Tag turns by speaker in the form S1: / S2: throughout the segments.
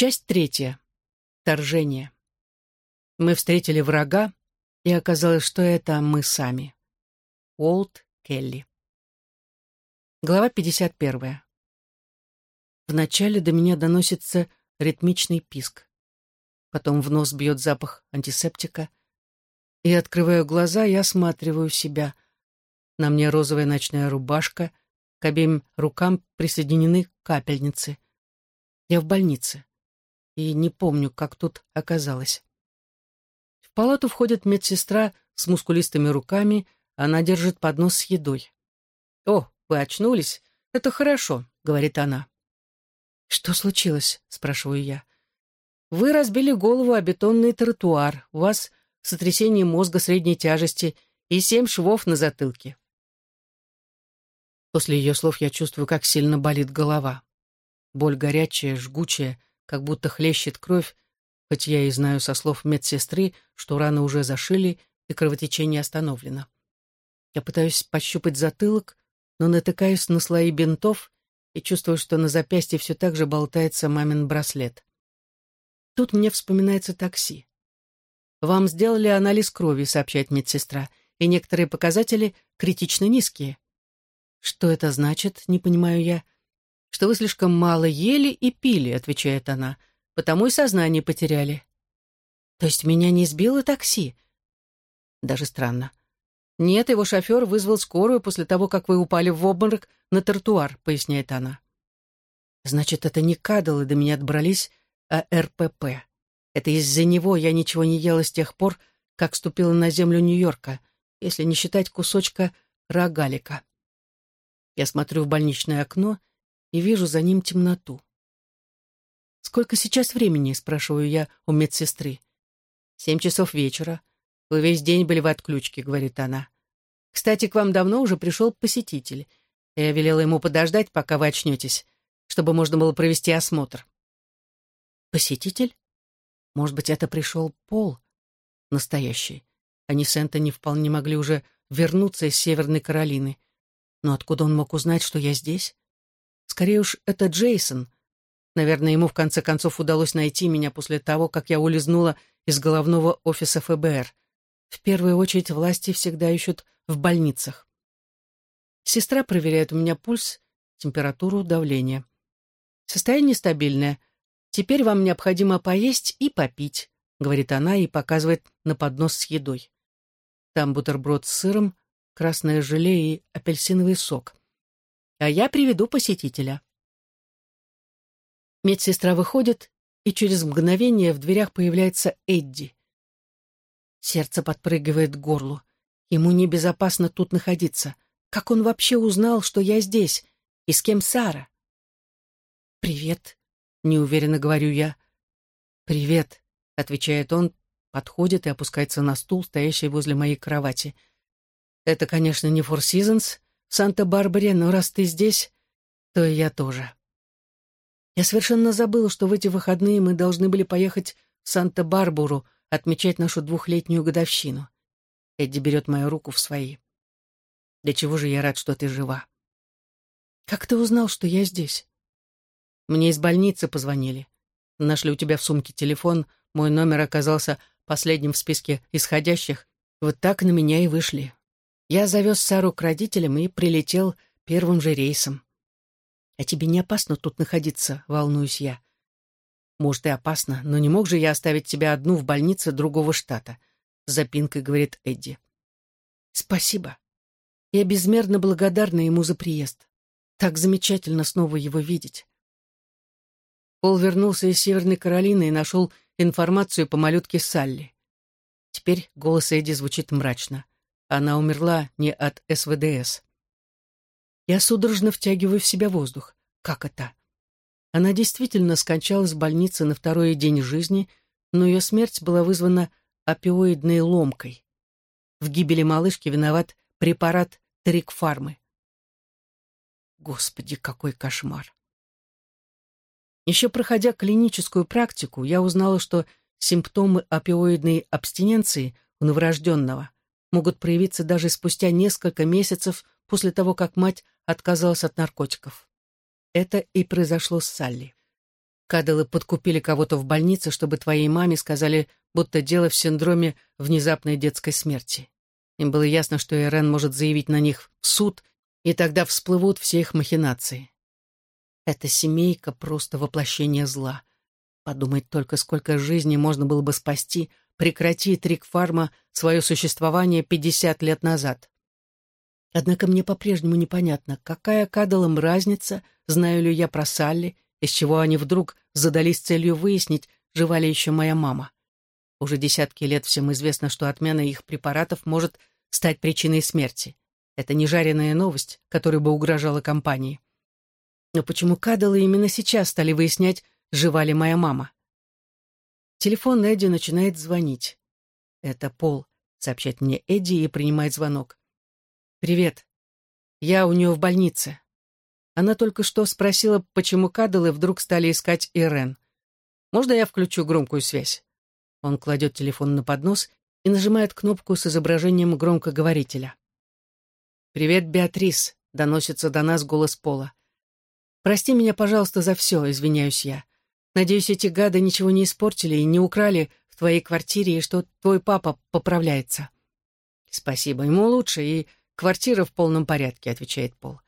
S1: Часть третья. Вторжение. Мы встретили врага, и оказалось, что это мы сами. Уолт Келли. Глава 51. Вначале до меня доносится ритмичный писк. Потом в нос бьет запах антисептика. И, открываю глаза, я осматриваю себя. На мне розовая ночная рубашка, к обеим рукам присоединены капельницы. Я в больнице. И не помню, как тут оказалось. В палату входит медсестра с мускулистыми руками, она держит поднос с едой. «О, вы очнулись? Это хорошо», — говорит она. «Что случилось?» — спрашиваю я. «Вы разбили голову о бетонный тротуар. У вас сотрясение мозга средней тяжести и семь швов на затылке». После ее слов я чувствую, как сильно болит голова. Боль горячая, жгучая, как будто хлещет кровь, хоть я и знаю со слов медсестры, что раны уже зашили и кровотечение остановлено. Я пытаюсь пощупать затылок, но натыкаюсь на слои бинтов и чувствую, что на запястье все так же болтается мамин браслет. Тут мне вспоминается такси. «Вам сделали анализ крови», — сообщает медсестра, «и некоторые показатели критично низкие». «Что это значит?» — не понимаю я. «Что вы слишком мало ели и пили», — отвечает она, «потому и сознание потеряли». «То есть меня не сбило такси?» Даже странно. «Нет, его шофер вызвал скорую после того, как вы упали в обморок на тротуар», — поясняет она. «Значит, это не кадалы до меня добрались, а РПП. Это из-за него я ничего не ела с тех пор, как ступила на землю Нью-Йорка, если не считать кусочка рогалика. Я смотрю в больничное окно и вижу за ним темноту. «Сколько сейчас времени?» — спрашиваю я у медсестры. «Семь часов вечера. Вы весь день были в отключке», — говорит она. «Кстати, к вам давно уже пришел посетитель. Я велела ему подождать, пока вы очнетесь, чтобы можно было провести осмотр». «Посетитель? Может быть, это пришел Пол? Настоящий. Они с Энтони вполне могли уже вернуться из Северной Каролины. Но откуда он мог узнать, что я здесь? Скорее уж, это Джейсон. Наверное, ему в конце концов удалось найти меня после того, как я улизнула из головного офиса ФБР. В первую очередь власти всегда ищут в больницах. Сестра проверяет у меня пульс, температуру, давление. Состояние стабильное. Теперь вам необходимо поесть и попить, говорит она и показывает на поднос с едой. Там бутерброд с сыром, красное желе и апельсиновый сок. А я приведу посетителя. Медсестра выходит, и через мгновение в дверях появляется Эдди. Сердце подпрыгивает к горлу. Ему небезопасно тут находиться. Как он вообще узнал, что я здесь? И с кем Сара? «Привет», — неуверенно говорю я. «Привет», — отвечает он, подходит и опускается на стул, стоящий возле моей кровати. Это, конечно, не Four Seasons Санта-Барбаре, но раз ты здесь, то и я тоже. Я совершенно забыла, что в эти выходные мы должны были поехать в Санта-Барбару отмечать нашу двухлетнюю годовщину. Эдди берет мою руку в свои. Для чего же я рад, что ты жива? Как ты узнал, что я здесь? Мне из больницы позвонили. Нашли у тебя в сумке телефон, мой номер оказался последним в списке исходящих. Вот так на меня и вышли. Я завез Сару к родителям и прилетел первым же рейсом. «А тебе не опасно тут находиться?» — волнуюсь я. «Может, и опасно, но не мог же я оставить тебя одну в больнице другого штата», — запинкой говорит Эдди. «Спасибо. Я безмерно благодарна ему за приезд. Так замечательно снова его видеть». Пол вернулся из Северной Каролины и нашел информацию по малютке Салли. Теперь голос Эдди звучит мрачно. Она умерла не от СВДС. Я судорожно втягиваю в себя воздух. Как это? Она действительно скончалась в больнице на второй день жизни, но ее смерть была вызвана опиоидной ломкой. В гибели малышки виноват препарат Трикфармы. Господи, какой кошмар! Еще проходя клиническую практику, я узнала, что симптомы опиоидной абстиненции у новорожденного могут проявиться даже спустя несколько месяцев после того, как мать отказалась от наркотиков. Это и произошло с Салли. Кадалы подкупили кого-то в больнице, чтобы твоей маме сказали, будто дело в синдроме внезапной детской смерти. Им было ясно, что Ирен может заявить на них в суд, и тогда всплывут все их махинации. Эта семейка — просто воплощение зла. Подумать только, сколько жизней можно было бы спасти, прекрати Трикфарма свое существование 50 лет назад. Однако мне по-прежнему непонятно, какая кадалам разница, знаю ли я про Салли, из чего они вдруг задались целью выяснить, жива ли еще моя мама. Уже десятки лет всем известно, что отмена их препаратов может стать причиной смерти. Это не жареная новость, которая бы угрожала компании. Но почему кадалы именно сейчас стали выяснять, жива ли моя мама? Телефон Эдди начинает звонить. Это Пол, сообщает мне Эдди и принимает звонок. «Привет. Я у нее в больнице. Она только что спросила, почему кадалы вдруг стали искать Ирен. Можно я включу громкую связь?» Он кладет телефон на поднос и нажимает кнопку с изображением громкоговорителя. «Привет, Беатрис», — доносится до нас голос Пола. «Прости меня, пожалуйста, за все», — извиняюсь я. «Надеюсь, эти гады ничего не испортили и не украли твоей квартире, и что твой папа поправляется». «Спасибо, ему лучше, и квартира в полном порядке», — отвечает Пол.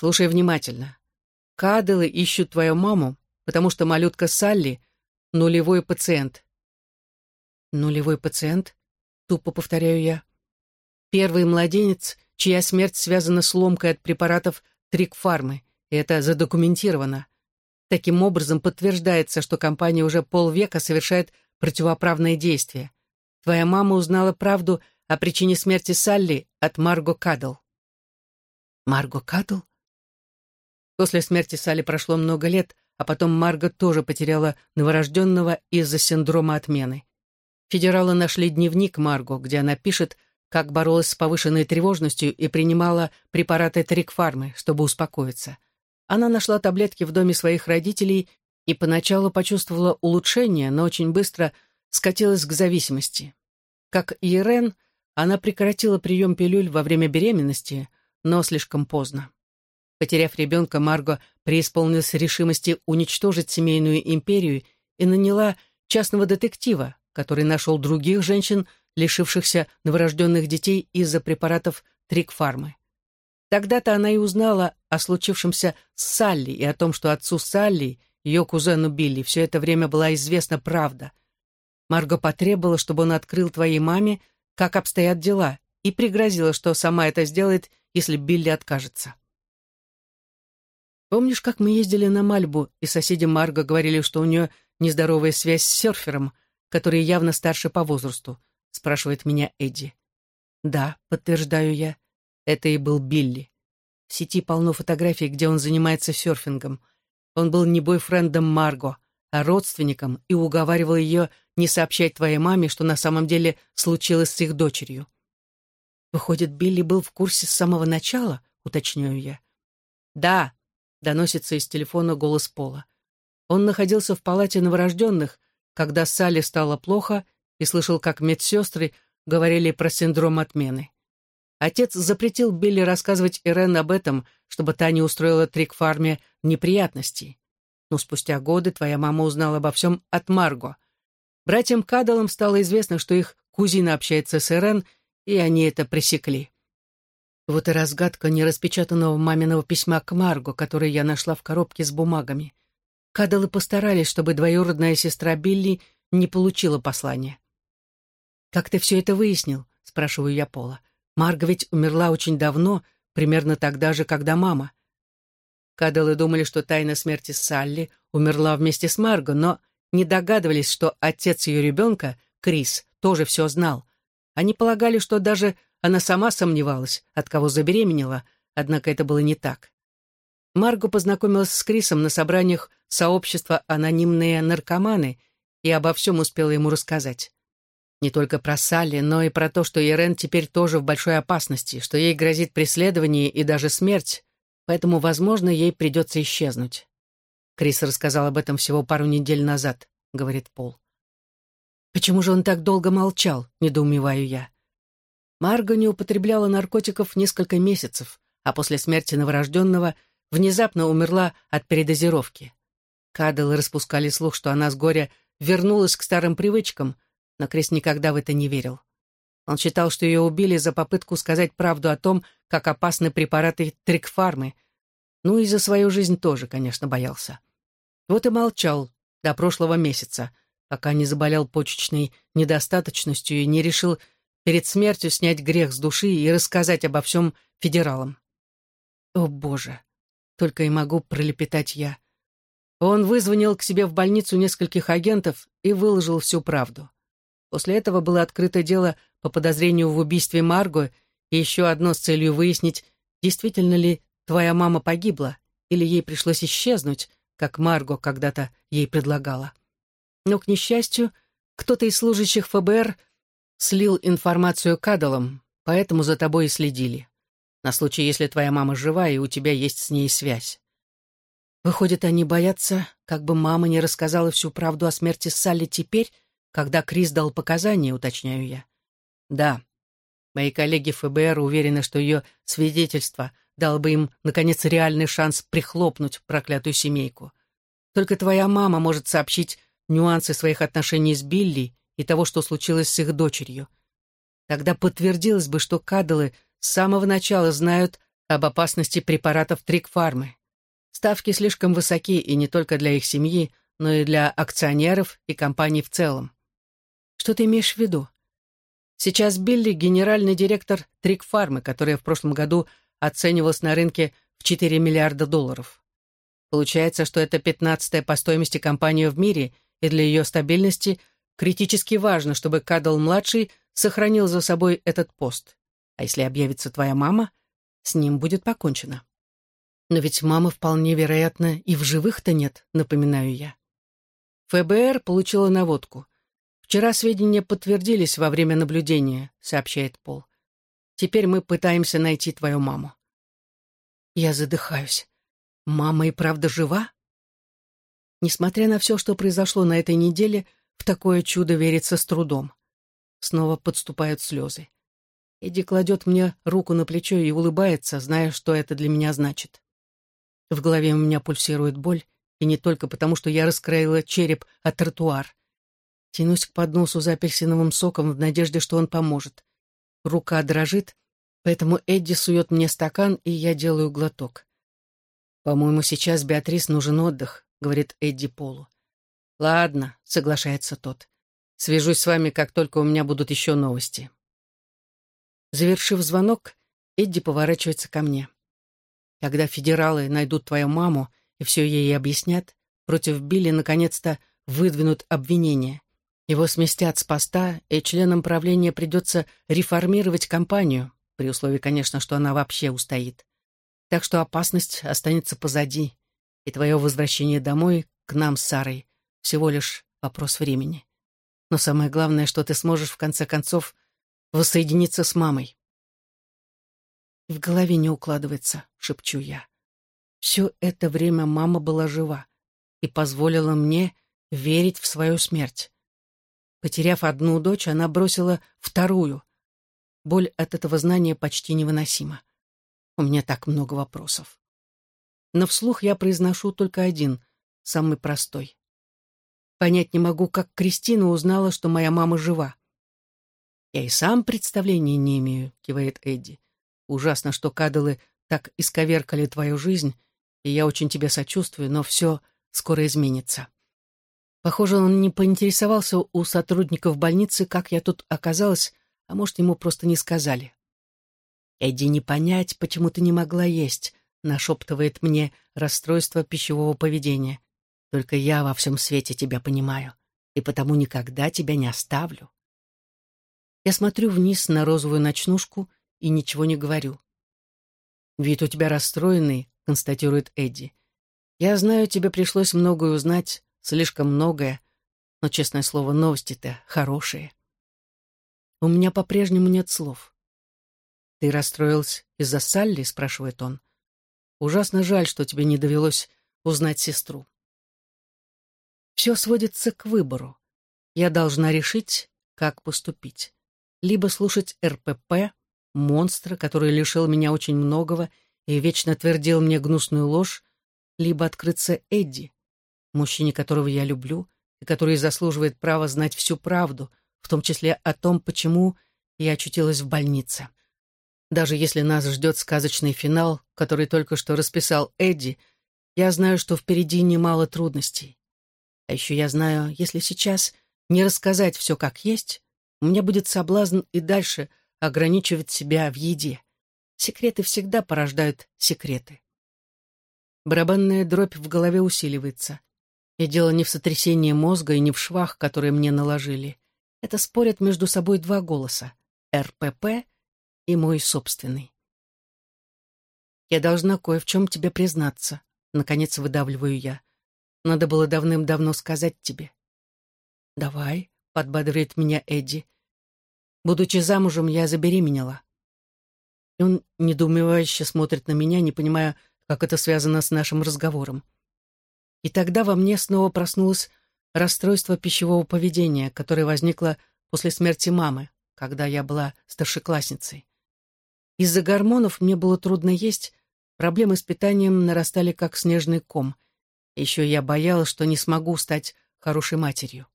S1: Слушай внимательно. Кадылы ищут твою маму, потому что малютка Салли — нулевой пациент. Нулевой пациент? Тупо повторяю я. Первый младенец, чья смерть связана с ломкой от препаратов Трикфармы, и это задокументировано. Таким образом подтверждается, что компания уже полвека совершает противоправные действия. Твоя мама узнала правду о причине смерти Салли от Марго Кадл. Марго Кадл? После смерти Салли прошло много лет, а потом Марга тоже потеряла новорожденного из-за синдрома отмены. Федералы нашли дневник Марго, где она пишет, как боролась с повышенной тревожностью и принимала препараты Трикфармы, чтобы успокоиться. Она нашла таблетки в доме своих родителей и поначалу почувствовала улучшение, но очень быстро скатилась к зависимости. Как и Ирен, она прекратила прием пилюль во время беременности, но слишком поздно. Потеряв ребенка, Марго преисполнилась решимости уничтожить семейную империю и наняла частного детектива, который нашел других женщин, лишившихся новорожденных детей из-за препаратов Трикфармы. Тогда-то она и узнала о случившемся с Салли и о том, что отцу Салли, ее кузену Билли, все это время была известна правда. Марго потребовала, чтобы он открыл твоей маме, как обстоят дела, и пригрозила, что сама это сделает, если Билли откажется. Помнишь, как мы ездили на Мальбу, и соседи Марго говорили, что у нее нездоровая связь с серфером, который явно старше по возрасту?» — спрашивает меня Эдди. «Да», — подтверждаю я, — «это и был Билли. В сети полно фотографий, где он занимается серфингом. Он был не бойфрендом Марго, а родственником и уговаривал ее не сообщать твоей маме, что на самом деле случилось с их дочерью». «Выходит, Билли был в курсе с самого начала?» — уточняю я. «Да», доносится из телефона голос Пола. Он находился в палате новорожденных, когда Салли стало плохо, и слышал, как медсестры говорили про синдром отмены. Отец запретил Билли рассказывать Ирен об этом, чтобы та не устроила Трикфарме неприятностей. Но спустя годы твоя мама узнала обо всем от Марго. Братьям Кадалам стало известно, что их кузина общается с Ирен, и они это пресекли. Вот и разгадка нераспечатанного маминого письма к Марго, которое я нашла в коробке с бумагами. Кадалы постарались, чтобы двоюродная сестра Билли не получила послание. «Как ты все это выяснил?» — спрашиваю я Пола. «Марго ведь умерла очень давно, примерно тогда же, когда мама». Кадалы думали, что тайна смерти Салли умерла вместе с Марго, но не догадывались, что отец ее ребенка, Крис, тоже все знал. Они полагали, что даже она сама сомневалась, от кого забеременела, однако это было не так. Марго познакомилась с Крисом на собраниях сообщества «Анонимные наркоманы» и обо всем успела ему рассказать. Не только про Салли, но и про то, что Ирен теперь тоже в большой опасности, что ей грозит преследование и даже смерть, поэтому, возможно, ей придется исчезнуть. Крис рассказал об этом всего пару недель назад, говорит Пол. Почему же он так долго молчал, недоумеваю я. Марго не употребляла наркотиков несколько месяцев, а после смерти новорожденного внезапно умерла от передозировки. Кадалы распускали слух, что она с горя вернулась к старым привычкам, но Крис никогда в это не верил. Он считал, что ее убили за попытку сказать правду о том, как опасны препараты трикфармы. Ну и за свою жизнь тоже, конечно, боялся. Вот и молчал до прошлого месяца, пока не заболел почечной недостаточностью и не решил перед смертью снять грех с души и рассказать обо всем федералам. О, Боже! Только и могу пролепетать я. Он вызвонил к себе в больницу нескольких агентов и выложил всю правду. После этого было открыто дело по подозрению в убийстве Марго и еще одно с целью выяснить, действительно ли твоя мама погибла или ей пришлось исчезнуть, как Марго когда-то ей предлагала. Но, к несчастью, кто-то из служащих ФБР слил информацию кадалам, поэтому за тобой и следили. На случай, если твоя мама жива и у тебя есть с ней связь. Выходит, они боятся, как бы мама не рассказала всю правду о смерти Салли теперь, когда Крис дал показания, уточняю я. Да. Мои коллеги ФБР уверены, что ее свидетельство дало бы им, наконец, реальный шанс прихлопнуть проклятую семейку. Только твоя мама может сообщить нюансы своих отношений с Билли и того, что случилось с их дочерью. Тогда подтвердилось бы, что кадалы с самого начала знают об опасности препаратов Трикфармы. Ставки слишком высоки и не только для их семьи, но и для акционеров и компаний в целом. Что ты имеешь в виду? Сейчас Билли — генеральный директор Трикфармы, которая в прошлом году оценивалась на рынке в 4 миллиарда долларов. Получается, что это пятнадцатая по стоимости компания в мире, и для ее стабильности критически важно, чтобы Кадл-младший сохранил за собой этот пост. А если объявится твоя мама, с ним будет покончено. Но ведь мамы вполне вероятно и в живых-то нет, напоминаю я. ФБР получила наводку. Вчера сведения подтвердились во время наблюдения, сообщает Пол. Теперь мы пытаемся найти твою маму. Я задыхаюсь. Мама и правда жива? Несмотря на все, что произошло на этой неделе, в такое чудо верится с трудом. Снова подступают слезы. Эдди кладет мне руку на плечо и улыбается, зная, что это для меня значит. В голове у меня пульсирует боль, и не только потому, что я раскроила череп от тротуар. Тянусь к подносу за апельсиновым соком в надежде, что он поможет. Рука дрожит, поэтому Эдди сует мне стакан, и я делаю глоток. «По-моему, сейчас Беатрис нужен отдых», — говорит Эдди Полу. «Ладно», — соглашается тот. «Свяжусь с вами, как только у меня будут еще новости». Завершив звонок, Эдди поворачивается ко мне. Когда федералы найдут твою маму и все ей объяснят, против Билли наконец-то выдвинут обвинения. Его сместят с поста, и членам правления придется реформировать компанию, при условии, конечно, что она вообще устоит. Так что опасность останется позади, и твое возвращение домой к нам с Сарой всего лишь вопрос времени. Но самое главное, что ты сможешь в конце концов воссоединиться с мамой. В голове не укладывается, шепчу я. Все это время мама была жива и позволила мне верить в свою смерть. Потеряв одну дочь, она бросила вторую. Боль от этого знания почти невыносима. У меня так много вопросов. Но вслух я произношу только один, самый простой. Понять не могу, как Кристина узнала, что моя мама жива. «Я и сам представления не имею», — кивает Эдди. Ужасно, что кадалы так исковеркали твою жизнь, и я очень тебе сочувствую, но все скоро изменится. Похоже, он не поинтересовался у сотрудников больницы, как я тут оказалась, а может, ему просто не сказали. «Эдди, не понять, почему ты не могла есть», — нашептывает мне расстройство пищевого поведения. «Только я во всем свете тебя понимаю, и потому никогда тебя не оставлю». Я смотрю вниз на розовую ночнушку и ничего не говорю. «Вид у тебя расстроенный», — констатирует Эдди. «Я знаю, тебе пришлось многое узнать, слишком многое, но, честное слово, новости-то хорошие». У меня по-прежнему нет слов. «Ты расстроился из-за Салли?» — спрашивает он. «Ужасно жаль, что тебе не довелось узнать сестру». Все сводится к выбору. Я должна решить, как поступить. Либо слушать РПП, монстра, который лишил меня очень многого и вечно твердил мне гнусную ложь, либо открыться Эдди, мужчине, которого я люблю, и который заслуживает права знать всю правду, в том числе о том, почему я очутилась в больнице. Даже если нас ждет сказочный финал, который только что расписал Эдди, я знаю, что впереди немало трудностей. А еще я знаю, если сейчас не рассказать все как есть, у меня будет соблазн и дальше ограничивать себя в еде. Секреты всегда порождают секреты. Барабанная дробь в голове усиливается. И дело не в сотрясении мозга и не в швах, которые мне наложили. Это спорят между собой два голоса — РПП и мой собственный. «Я должна кое в чем тебе признаться», — наконец выдавливаю я. «Надо было давным-давно сказать тебе». «Давай», — подбадривает меня Эдди. «Будучи замужем, я забеременела». И он недоумевающе смотрит на меня, не понимая, как это связано с нашим разговором. И тогда во мне снова проснулось расстройство пищевого поведения, которое возникло после смерти мамы, когда я была старшеклассницей. Из-за гормонов мне было трудно есть, проблемы с питанием нарастали как снежный ком. Еще я боялась, что не смогу стать хорошей матерью.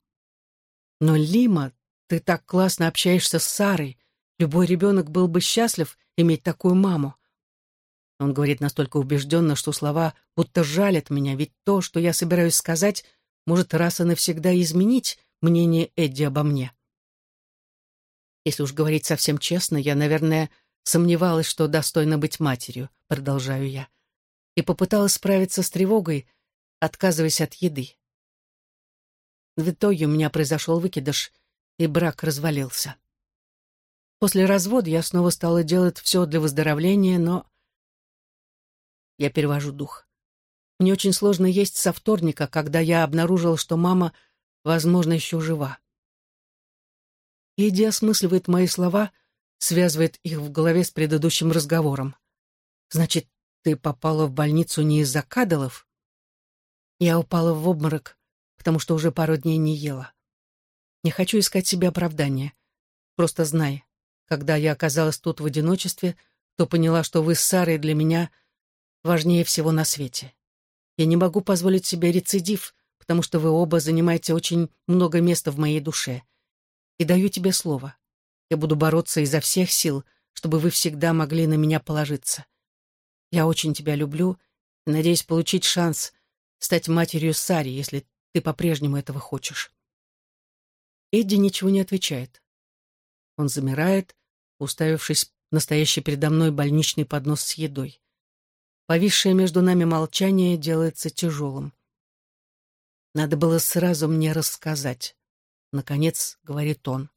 S1: Но, Лима, ты так классно общаешься с Сарой. Любой ребенок был бы счастлив иметь такую маму. Он говорит настолько убежденно, что слова будто жалят меня, ведь то, что я собираюсь сказать, может раз и навсегда изменить мнение Эдди обо мне. Если уж говорить совсем честно, я, наверное, сомневалась, что достойна быть матерью, продолжаю я, и попыталась справиться с тревогой, отказываясь от еды. В итоге у меня произошел выкидыш, и брак развалился. После развода я снова стала делать все для выздоровления, но я перевожу дух. Мне очень сложно есть со вторника, когда я обнаружил, что мама, возможно, еще жива. Эдди осмысливает мои слова, связывает их в голове с предыдущим разговором. «Значит, ты попала в больницу не из-за кадалов?» Я упала в обморок, потому что уже пару дней не ела. Не хочу искать себе оправдания. Просто знай, когда я оказалась тут в одиночестве, то поняла, что вы с Сарой для меня — важнее всего на свете. Я не могу позволить себе рецидив, потому что вы оба занимаете очень много места в моей душе. И даю тебе слово. Я буду бороться изо всех сил, чтобы вы всегда могли на меня положиться. Я очень тебя люблю и надеюсь получить шанс стать матерью Сари, если ты по-прежнему этого хочешь. Эдди ничего не отвечает. Он замирает, уставившись настоящий передо мной больничный поднос с едой. Повисшее между нами молчание делается тяжелым. Надо было сразу мне рассказать. Наконец, говорит он.